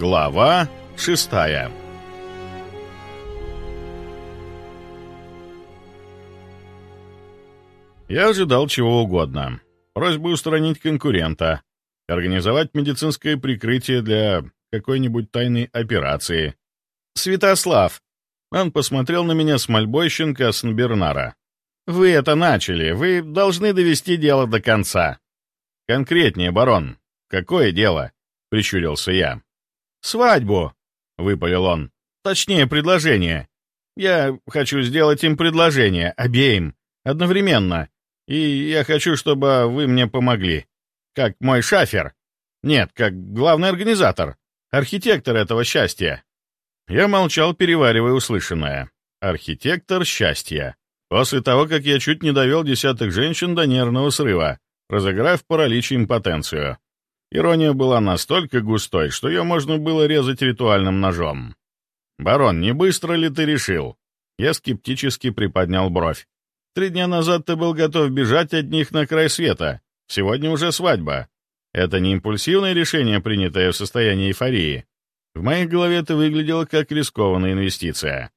Глава шестая Я ожидал чего угодно. Просьбы устранить конкурента, организовать медицинское прикрытие для какой-нибудь тайной операции. «Святослав!» Он посмотрел на меня с мольбой щенка Сан-Бернара. «Вы это начали. Вы должны довести дело до конца». «Конкретнее, барон. Какое дело?» — прищурился я. «Свадьбу!» — выпалил он. «Точнее, предложение. Я хочу сделать им предложение, обеим, одновременно. И я хочу, чтобы вы мне помогли. Как мой шафер. Нет, как главный организатор, архитектор этого счастья». Я молчал, переваривая услышанное. «Архитектор счастья». После того, как я чуть не довел десяток женщин до нервного срыва, разыграв паралич импотенцию. Ирония была настолько густой, что ее можно было резать ритуальным ножом. «Барон, не быстро ли ты решил?» Я скептически приподнял бровь. «Три дня назад ты был готов бежать от них на край света. Сегодня уже свадьба. Это не импульсивное решение, принятое в состоянии эйфории. В моей голове это выглядело как рискованная инвестиция.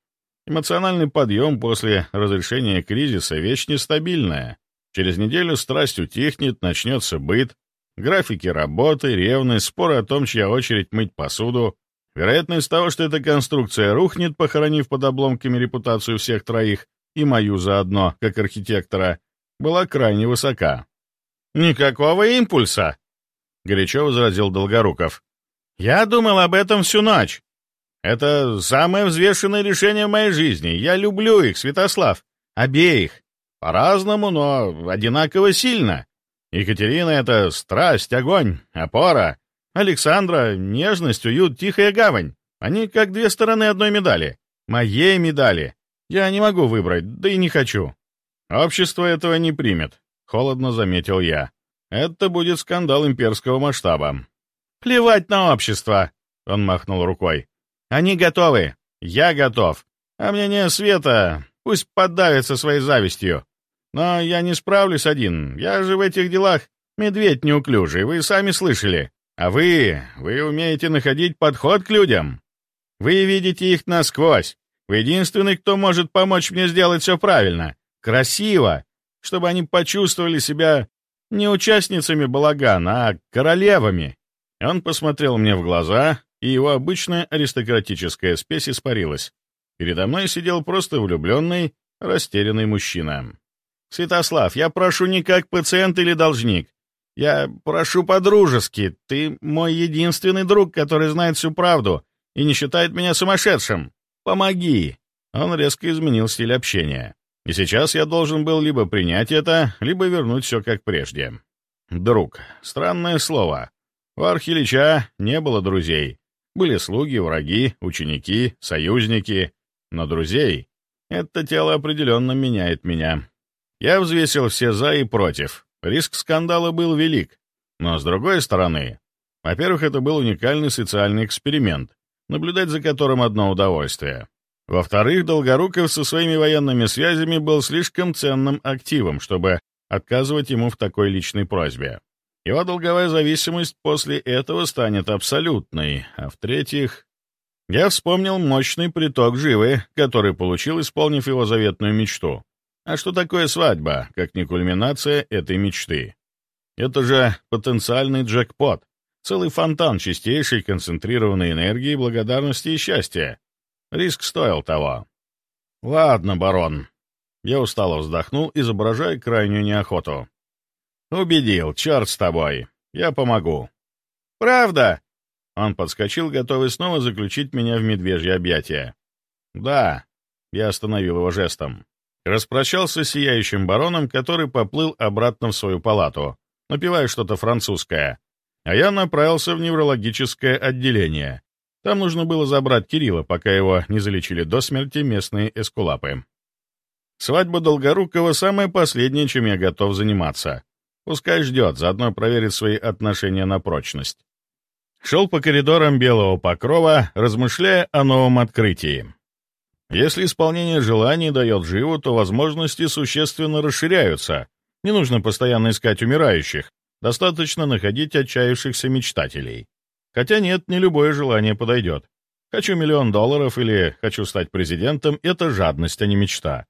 Эмоциональный подъем после разрешения кризиса — вещь нестабильная. Через неделю страсть утихнет, начнется быт, Графики работы, ревность, споры о том, чья очередь мыть посуду. Вероятность того, что эта конструкция рухнет, похоронив под обломками репутацию всех троих, и мою заодно, как архитектора, была крайне высока. «Никакого импульса!» — горячо возразил Долгоруков. «Я думал об этом всю ночь. Это самое взвешенное решение в моей жизни. Я люблю их, Святослав. Обеих. По-разному, но одинаково сильно. Екатерина — это страсть, огонь, опора. Александра — нежность, уют, тихая гавань. Они как две стороны одной медали. Моей медали. Я не могу выбрать, да и не хочу. Общество этого не примет, — холодно заметил я. Это будет скандал имперского масштаба. Плевать на общество, — он махнул рукой. Они готовы. Я готов. А мнение Света пусть подавится своей завистью. Но я не справлюсь один. Я же в этих делах медведь неуклюжий, вы сами слышали. А вы, вы умеете находить подход к людям. Вы видите их насквозь. Вы единственный, кто может помочь мне сделать все правильно, красиво, чтобы они почувствовали себя не участницами балагана, а королевами. Он посмотрел мне в глаза, и его обычная аристократическая спесь испарилась. Передо мной сидел просто влюбленный, растерянный мужчина. «Святослав, я прошу не как пациент или должник. Я прошу по-дружески. Ты мой единственный друг, который знает всю правду и не считает меня сумасшедшим. Помоги!» Он резко изменил стиль общения. И сейчас я должен был либо принять это, либо вернуть все как прежде. Друг. Странное слово. У Архилича не было друзей. Были слуги, враги, ученики, союзники. Но друзей — это тело определенно меняет меня. Я взвесил все «за» и «против». Риск скандала был велик. Но, с другой стороны, во-первых, это был уникальный социальный эксперимент, наблюдать за которым одно удовольствие. Во-вторых, Долгоруков со своими военными связями был слишком ценным активом, чтобы отказывать ему в такой личной просьбе. Его долговая зависимость после этого станет абсолютной. А в-третьих, я вспомнил мощный приток живы, который получил, исполнив его заветную мечту. А что такое свадьба, как не кульминация этой мечты? Это же потенциальный джекпот, целый фонтан чистейшей концентрированной энергии, благодарности и счастья. Риск стоил того. Ладно, барон. Я устало вздохнул, изображая крайнюю неохоту. Убедил, черт с тобой. Я помогу. Правда? Он подскочил, готовый снова заключить меня в медвежье объятия. Да. Я остановил его жестом. Распрощался с сияющим бароном, который поплыл обратно в свою палату, напевая что-то французское. А я направился в неврологическое отделение. Там нужно было забрать Кирилла, пока его не залечили до смерти местные эскулапы. Свадьба Долгорукова — самое последнее, чем я готов заниматься. Пускай ждет, заодно проверит свои отношения на прочность. Шел по коридорам Белого Покрова, размышляя о новом открытии. Если исполнение желаний дает живу, то возможности существенно расширяются. Не нужно постоянно искать умирающих, достаточно находить отчаявшихся мечтателей. Хотя нет, не любое желание подойдет. Хочу миллион долларов или хочу стать президентом — это жадность, а не мечта.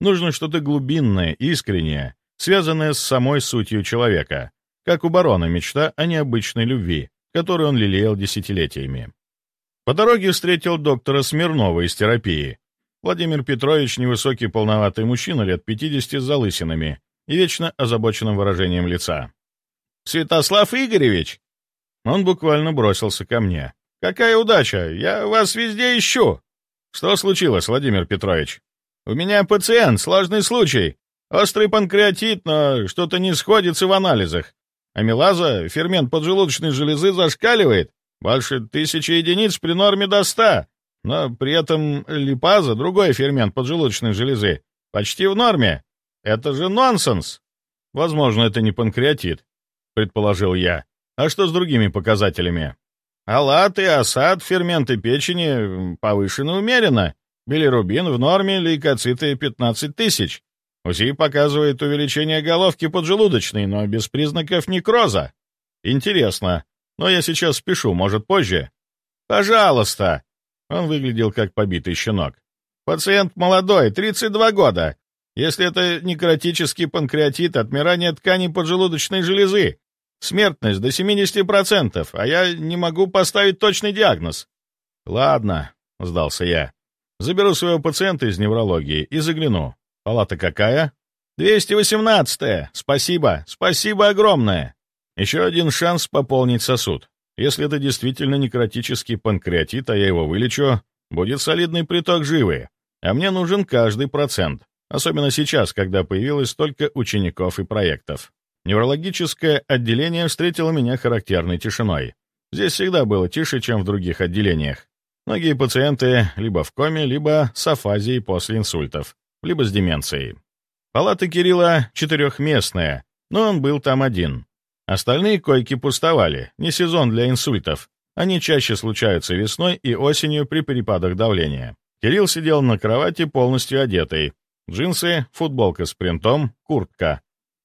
Нужно что-то глубинное, искреннее, связанное с самой сутью человека, как у барона мечта о необычной любви, которую он лелеял десятилетиями. По дороге встретил доктора Смирнова из терапии. Владимир Петрович — невысокий полноватый мужчина лет 50 с залысинами и вечно озабоченным выражением лица. «Святослав Игоревич!» Он буквально бросился ко мне. «Какая удача! Я вас везде ищу!» «Что случилось, Владимир Петрович?» «У меня пациент, сложный случай. Острый панкреатит, но что-то не сходится в анализах. Амилаза, фермент поджелудочной железы, зашкаливает. Больше тысячи единиц при норме до ста. Но при этом липаза, другой фермент поджелудочной железы, почти в норме. Это же нонсенс. Возможно, это не панкреатит, предположил я. А что с другими показателями? Алат и осад, ферменты печени повышены умеренно. Билирубин в норме, лейкоциты 15 тысяч. УЗИ показывает увеличение головки поджелудочной, но без признаков некроза. Интересно. Но я сейчас спешу, может, позже? Пожалуйста. Он выглядел как побитый щенок. Пациент молодой, 32 года. Если это некротический панкреатит, отмирание тканей поджелудочной железы. Смертность до 70%, а я не могу поставить точный диагноз. Ладно, сдался я. Заберу своего пациента из неврологии и загляну. Палата какая? 218-я. Спасибо. Спасибо огромное. Еще один шанс пополнить сосуд. Если это действительно некротический панкреатит, а я его вылечу, будет солидный приток живы. А мне нужен каждый процент. Особенно сейчас, когда появилось столько учеников и проектов. Неврологическое отделение встретило меня характерной тишиной. Здесь всегда было тише, чем в других отделениях. Многие пациенты либо в коме, либо с афазией после инсультов, либо с деменцией. Палата Кирилла четырехместная, но он был там один. Остальные койки пустовали, не сезон для инсультов. Они чаще случаются весной и осенью при перепадах давления. Кирилл сидел на кровати полностью одетый, Джинсы, футболка с принтом, куртка.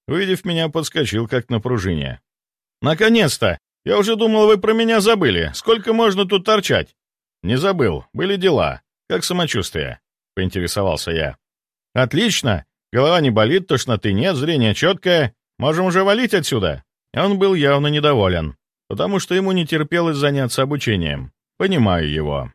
Увидев меня, подскочил, как на пружине. «Наконец-то! Я уже думал, вы про меня забыли. Сколько можно тут торчать?» «Не забыл. Были дела. Как самочувствие?» — поинтересовался я. «Отлично. Голова не болит, тошноты нет, зрение четкое. Можем уже валить отсюда?» Он был явно недоволен, потому что ему не терпелось заняться обучением. Понимаю его.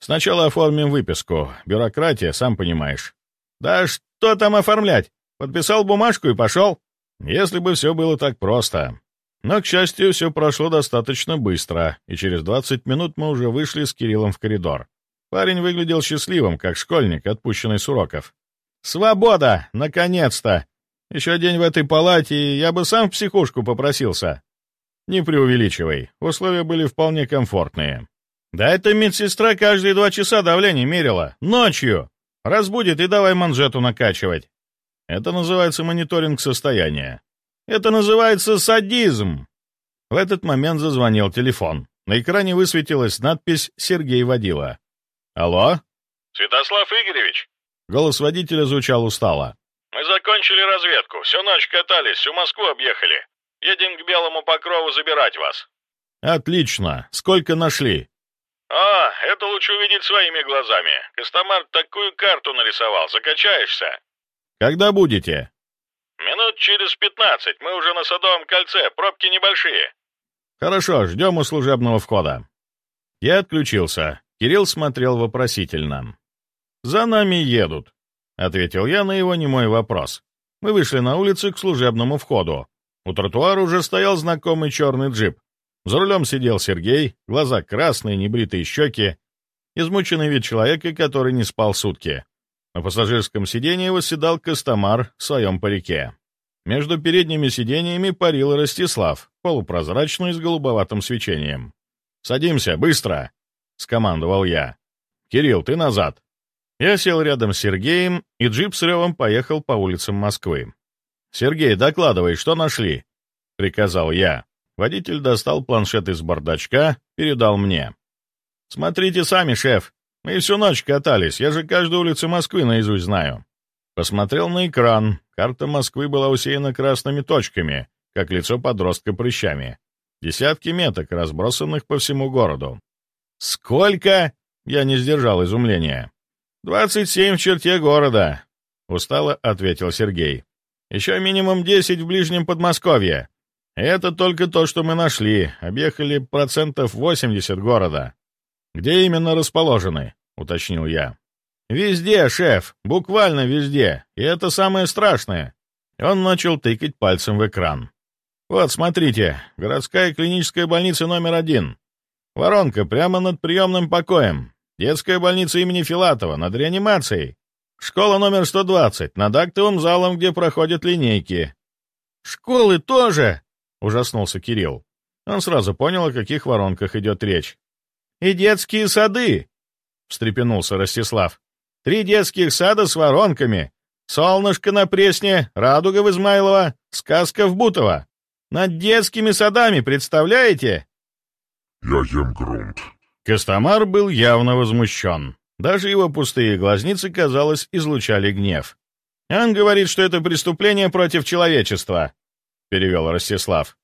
Сначала оформим выписку. Бюрократия, сам понимаешь. «Да что там оформлять? Подписал бумажку и пошел?» Если бы все было так просто. Но, к счастью, все прошло достаточно быстро, и через 20 минут мы уже вышли с Кириллом в коридор. Парень выглядел счастливым, как школьник, отпущенный с уроков. «Свобода! Наконец-то! Еще день в этой палате, и я бы сам в психушку попросился». «Не преувеличивай, условия были вполне комфортные». «Да эта медсестра каждые два часа давление мерила. Ночью! Разбудит и давай манжету накачивать. Это называется мониторинг состояния. Это называется садизм. В этот момент зазвонил телефон. На экране высветилась надпись «Сергей Водила». «Алло?» «Святослав Игоревич?» Голос водителя звучал устало. «Мы закончили разведку. Всю ночь катались, всю Москву объехали. Едем к Белому Покрову забирать вас». «Отлично. Сколько нашли?» «А, это лучше увидеть своими глазами. Костомар такую карту нарисовал, закачаешься». «Когда будете?» «Минут через пятнадцать. Мы уже на Садовом кольце, пробки небольшие». «Хорошо, ждем у служебного входа». Я отключился. Кирилл смотрел вопросительно. «За нами едут», — ответил я на его немой вопрос. Мы вышли на улицу к служебному входу. У тротуара уже стоял знакомый черный джип. За рулем сидел Сергей, глаза красные, небритые щеки, измученный вид человека, который не спал сутки. На пассажирском сиденье восседал Костомар в своем парике. Между передними сиденьями парил Ростислав, полупрозрачный с голубоватым свечением. «Садимся, быстро!» — скомандовал я. «Кирилл, ты назад!» Я сел рядом с Сергеем, и джип с ревом поехал по улицам Москвы. «Сергей, докладывай, что нашли?» — приказал я. Водитель достал планшет из бардачка, передал мне. «Смотрите сами, шеф. Мы всю ночь катались, я же каждую улицу Москвы наизусть знаю». Посмотрел на экран. Карта Москвы была усеяна красными точками, как лицо подростка прыщами. Десятки меток, разбросанных по всему городу. «Сколько?» — я не сдержал изумления. «Двадцать семь в черте города», — устало ответил Сергей. «Еще минимум десять в ближнем Подмосковье. Это только то, что мы нашли. Объехали процентов восемьдесят города». «Где именно расположены?» — уточнил я. «Везде, шеф, буквально везде. И это самое страшное». Он начал тыкать пальцем в экран. «Вот, смотрите, городская клиническая больница номер один. Воронка прямо над приемным покоем. Детская больница имени Филатова, над реанимацией. Школа номер 120, над актовым залом, где проходят линейки. «Школы тоже!» — ужаснулся Кирилл. Он сразу понял, о каких воронках идет речь. «И детские сады!» — встрепенулся Ростислав. «Три детских сада с воронками. Солнышко на Пресне, Радуга в Измайлово, сказка в Бутово. Над детскими садами, представляете?» «Я ем грунт». Костомар был явно возмущен. Даже его пустые глазницы, казалось, излучали гнев. «Он говорит, что это преступление против человечества», — перевел Ростислав.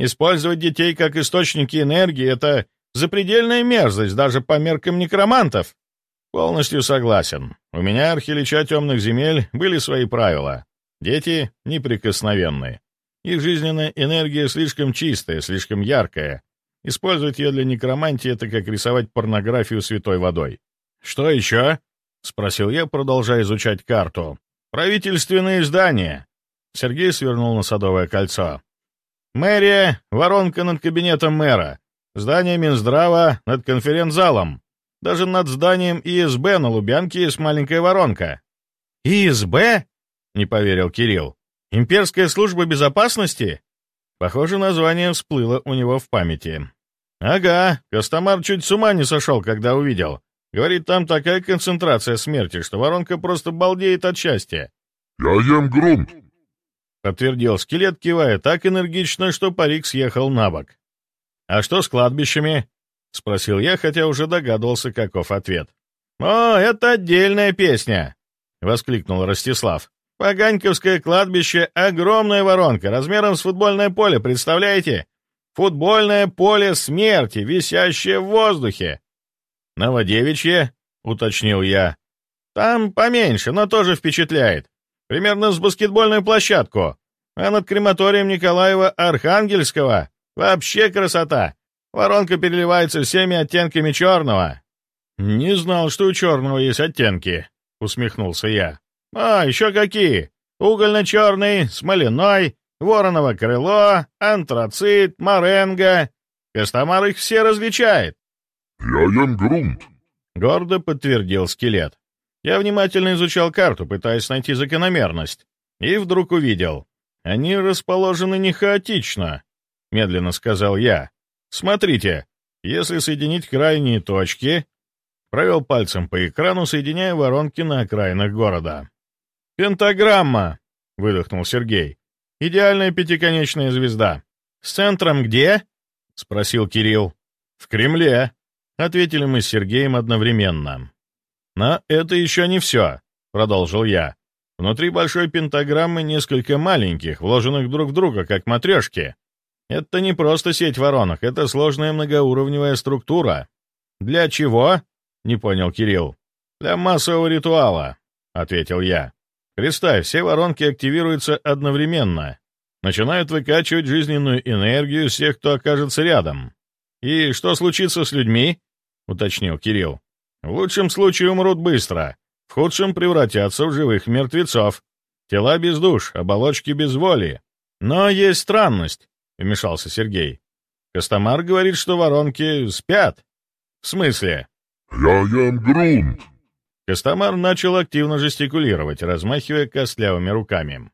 «Использовать детей как источники энергии — это запредельная мерзость даже по меркам некромантов». «Полностью согласен. У меня, архилича темных земель, были свои правила. Дети неприкосновенные. Их жизненная энергия слишком чистая, слишком яркая. Использовать ее для некромантии — это как рисовать порнографию святой водой. «Что еще?» — спросил я, продолжая изучать карту. «Правительственные здания». Сергей свернул на Садовое кольцо. «Мэрия — воронка над кабинетом мэра. Здание Минздрава над конференц-залом. Даже над зданием ИСБ на Лубянке есть маленькая воронка». «ИСБ?» — не поверил Кирилл. «Имперская служба безопасности?» Похоже, название всплыло у него в памяти. «Ага, Костомар чуть с ума не сошел, когда увидел. Говорит, там такая концентрация смерти, что воронка просто балдеет от счастья». «Я ем грунт», — подтвердил скелет, кивая так энергично, что парик съехал на бок. «А что с кладбищами?» — спросил я, хотя уже догадывался, каков ответ. «О, это отдельная песня!» — воскликнул Ростислав. «Поганьковское кладбище — огромная воронка, размером с футбольное поле, представляете? Футбольное поле смерти, висящее в воздухе. «Новодевичье?» — уточнил я. «Там поменьше, но тоже впечатляет. Примерно с баскетбольную площадку. А над крематорием Николаева Архангельского вообще красота. Воронка переливается всеми оттенками черного». «Не знал, что у черного есть оттенки», — усмехнулся я. «А, еще какие? Угольно-черный, смоляной, вороново крыло, антрацит, моренго. Костомар их все различает. «Я ем грунт», — гордо подтвердил скелет. Я внимательно изучал карту, пытаясь найти закономерность, и вдруг увидел. Они расположены не хаотично, — медленно сказал я. Смотрите, если соединить крайние точки... Провел пальцем по экрану, соединяя воронки на окраинах города. «Пентаграмма!» — выдохнул Сергей. «Идеальная пятиконечная звезда. С центром где?» — спросил Кирилл. «В Кремле», — ответили мы с Сергеем одновременно. «Но это еще не все», — продолжил я. «Внутри большой пентаграммы несколько маленьких, вложенных друг в друга, как матрешки. Это не просто сеть воронок, это сложная многоуровневая структура». «Для чего?» — не понял Кирилл. «Для массового ритуала», — ответил я. «Представь, все воронки активируются одновременно, начинают выкачивать жизненную энергию всех, кто окажется рядом. И что случится с людьми, — уточнил Кирилл. «В лучшем случае умрут быстро, в худшем превратятся в живых мертвецов. Тела без душ, оболочки без воли. Но есть странность», — вмешался Сергей. «Костомар говорит, что воронки спят». «В смысле?» «Я ем грунт». Костомар начал активно жестикулировать, размахивая костлявыми руками.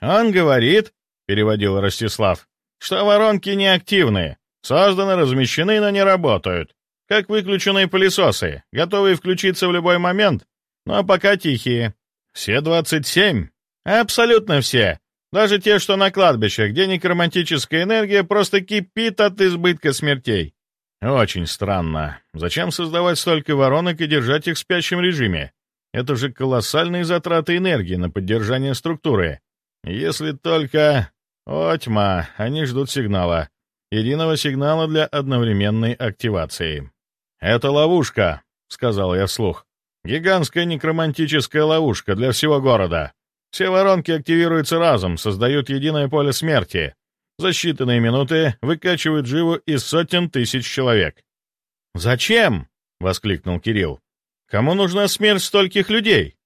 «Он говорит», — переводил Ростислав, — «что воронки неактивны, созданы, размещены, но не работают. Как выключенные пылесосы, готовые включиться в любой момент, но пока тихие. Все 27? Абсолютно все. Даже те, что на кладбище, где некромантическая энергия просто кипит от избытка смертей. Очень странно. Зачем создавать столько воронок и держать их в спящем режиме? Это же колоссальные затраты энергии на поддержание структуры. Если только... О, тьма, они ждут сигнала. единого сигнала для одновременной активации. «Это ловушка», — сказал я вслух. «Гигантская некромантическая ловушка для всего города. Все воронки активируются разом, создают единое поле смерти. За считанные минуты выкачивают живу из сотен тысяч человек». «Зачем?» — воскликнул Кирилл. «Кому нужна смерть стольких людей?»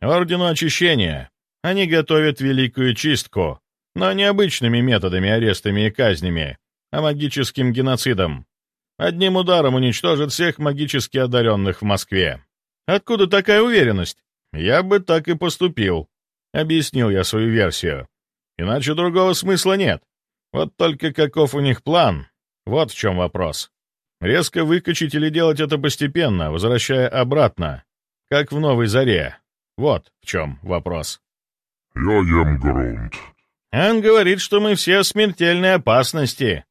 «Ордену очищения. Они готовят великую чистку, но не обычными методами арестами и казнями, а магическим геноцидом. Одним ударом уничтожат всех магически одаренных в Москве. Откуда такая уверенность? Я бы так и поступил. Объяснил я свою версию. Иначе другого смысла нет. Вот только каков у них план? Вот в чем вопрос. Резко выкачать или делать это постепенно, возвращая обратно, как в новой заре. Вот в чем вопрос. Я ем грунт. Он говорит, что мы все в смертельной опасности,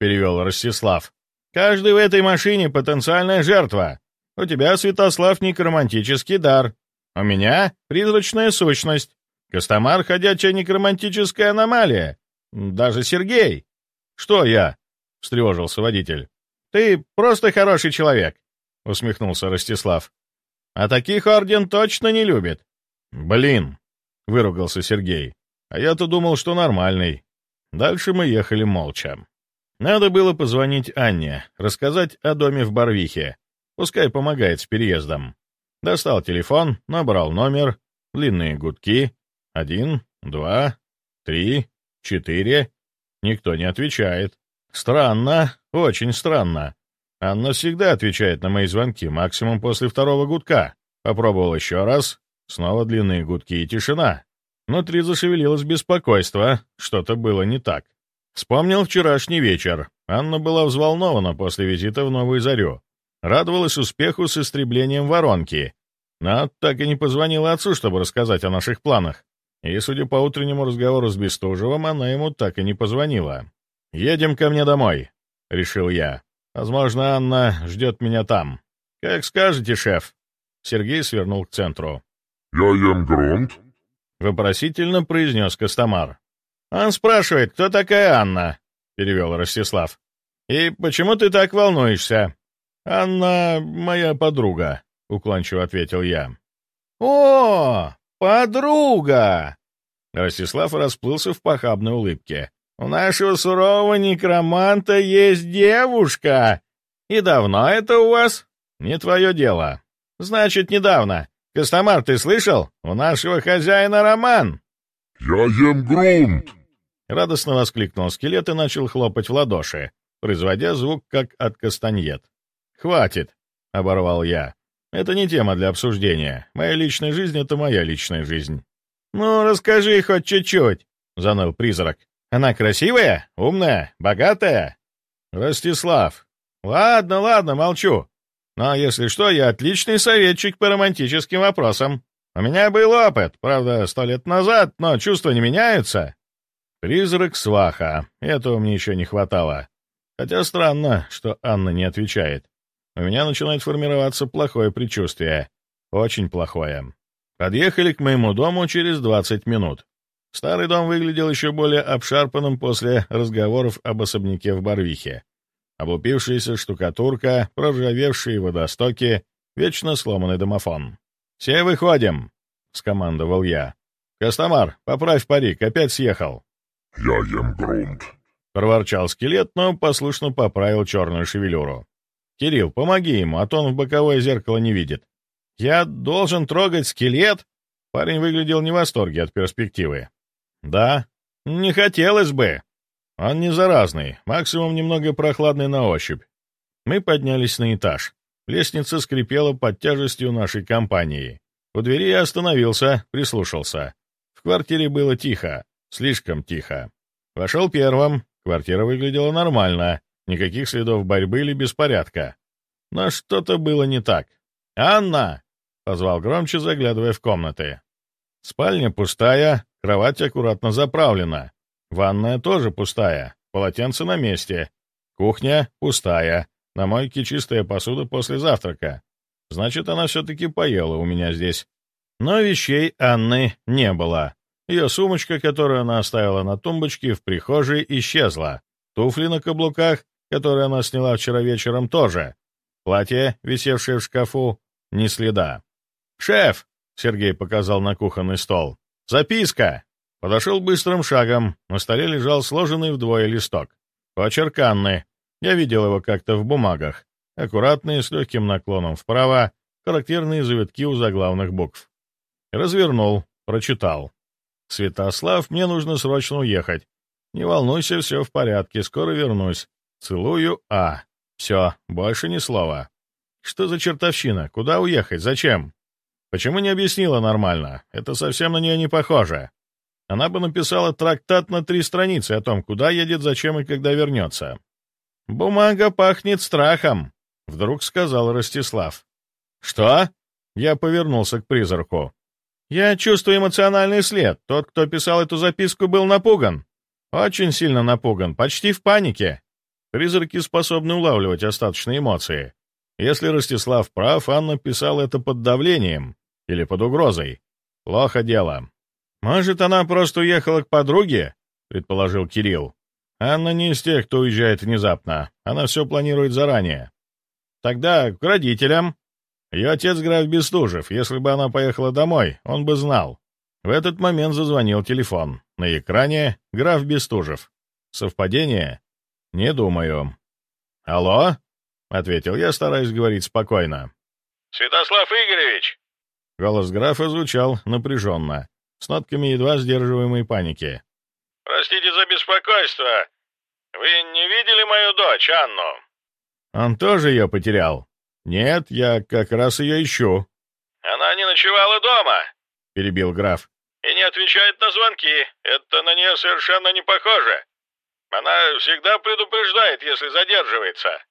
перевел Ростислав. Каждый в этой машине потенциальная жертва. У тебя, Святослав, некромантический дар. У меня призрачная сущность. Костомар — ходячая некромантическая аномалия. Даже Сергей. Что я? — встревожился водитель. Ты просто хороший человек, — усмехнулся Ростислав. А таких орден точно не любит. Блин, — выругался Сергей. А я-то думал, что нормальный. Дальше мы ехали молча. Надо было позвонить Анне, рассказать о доме в Барвихе. Пускай помогает с переездом. Достал телефон, набрал номер, длинные гудки. Один, два, три, четыре. Никто не отвечает. Странно, очень странно. Анна всегда отвечает на мои звонки, максимум после второго гудка. Попробовал еще раз. Снова длинные гудки и тишина. Внутри зашевелилось беспокойство. Что-то было не так. Вспомнил вчерашний вечер. Анна была взволнована после визита в Новую Зарю. Радовалась успеху с истреблением воронки. Но так и не позвонила отцу, чтобы рассказать о наших планах. И, судя по утреннему разговору с Бестужевым, она ему так и не позвонила. «Едем ко мне домой», — решил я. «Возможно, Анна ждет меня там». «Как скажете, шеф». Сергей свернул к центру. Я ем грунт. Вопросительно произнес Костомар. «Он спрашивает, кто такая Анна?» — перевел Ростислав. «И почему ты так волнуешься?» «Анна — моя подруга», — уклончиво ответил я. «О, подруга!» Ростислав расплылся в похабной улыбке. «У нашего сурового некроманта есть девушка! И давно это у вас?» «Не твое дело». «Значит, недавно. Костомар, ты слышал? У нашего хозяина роман!» Я ем грунт. Радостно воскликнул скелет и начал хлопать в ладоши, производя звук, как от кастаньет. «Хватит!» — оборвал я. «Это не тема для обсуждения. Моя личная жизнь — это моя личная жизнь». «Ну, расскажи хоть чуть-чуть», — заныл призрак. «Она красивая, умная, богатая?» «Ростислав». «Ладно, ладно, молчу. Но, если что, я отличный советчик по романтическим вопросам. У меня был опыт, правда, сто лет назад, но чувства не меняются. Призрак сваха. Этого мне еще не хватало. Хотя странно, что Анна не отвечает. У меня начинает формироваться плохое предчувствие. Очень плохое. Подъехали к моему дому через 20 минут. Старый дом выглядел еще более обшарпанным после разговоров об особняке в Барвихе. Облупившаяся штукатурка, проржавевшие водостоки, вечно сломанный домофон. «Все выходим!» — скомандовал я. «Костомар, поправь парик, опять съехал!» Я ем грунт. — проворчал скелет, но послушно поправил черную шевелюру. «Кирилл, помоги ему, а то он в боковое зеркало не видит». «Я должен трогать скелет?» Парень выглядел не в восторге от перспективы. «Да, не хотелось бы. Он не заразный, максимум немного прохладный на ощупь». Мы поднялись на этаж. Лестница скрипела под тяжестью нашей компании. У двери я остановился, прислушался. В квартире было тихо. Слишком тихо. Вошел первым. Квартира выглядела нормально. Никаких следов борьбы или беспорядка. Но что-то было не так. «Анна!» — позвал громче, заглядывая в комнаты. Спальня пустая, кровать аккуратно заправлена. Ванная тоже пустая, полотенце на месте. Кухня пустая, на мойке чистая посуда после завтрака. Значит, она все-таки поела у меня здесь. Но вещей Анны не было. Ее сумочка, которую она оставила на тумбочке в прихожей, исчезла. Туфли на каблуках, которые она сняла вчера вечером, тоже. Платье, висевшее в шкафу, ни следа. «Шеф!» — Сергей показал на кухонный стол. «Записка!» Подошел быстрым шагом. На столе лежал сложенный вдвое листок. Почерк Анны. Я видел его как-то в бумагах. Аккуратные, с легким наклоном вправо, характерные завитки у заглавных букв. Развернул, прочитал. «Святослав, мне нужно срочно уехать. Не волнуйся, все в порядке, скоро вернусь. Целую, А. Все, больше ни слова. Что за чертовщина? Куда уехать? Зачем? Почему не объяснила нормально? Это совсем на нее не похоже. Она бы написала трактат на три страницы о том, куда едет, зачем и когда вернется. «Бумага пахнет страхом», — вдруг сказал Ростислав. «Что?» — я повернулся к призраку. «Я чувствую эмоциональный след. Тот, кто писал эту записку, был напуган. Очень сильно напуган, почти в панике. Призраки способны улавливать остаточные эмоции. Если Ростислав прав, Анна писала это под давлением или под угрозой. Плохо дело. «Может, она просто уехала к подруге?» — предположил Кирилл. «Анна не из тех, кто уезжает внезапно. Она все планирует заранее. Тогда к родителям. Ее отец граф Бестужев. Если бы она поехала домой, он бы знал. В этот момент зазвонил телефон. На экране граф Бестужев. Совпадение? Не думаю. «Алло?» — ответил я, стараясь говорить спокойно. «Святослав Игоревич!» Голос графа звучал напряженно, с нотками едва сдерживаемой паники. «Простите за беспокойство. Вы не видели мою дочь, Анну?» «Он тоже ее потерял?» «Нет, я как раз ее ищу». «Она не ночевала дома», — перебил граф. «И не отвечает на звонки. Это на нее совершенно не похоже. Она всегда предупреждает, если задерживается.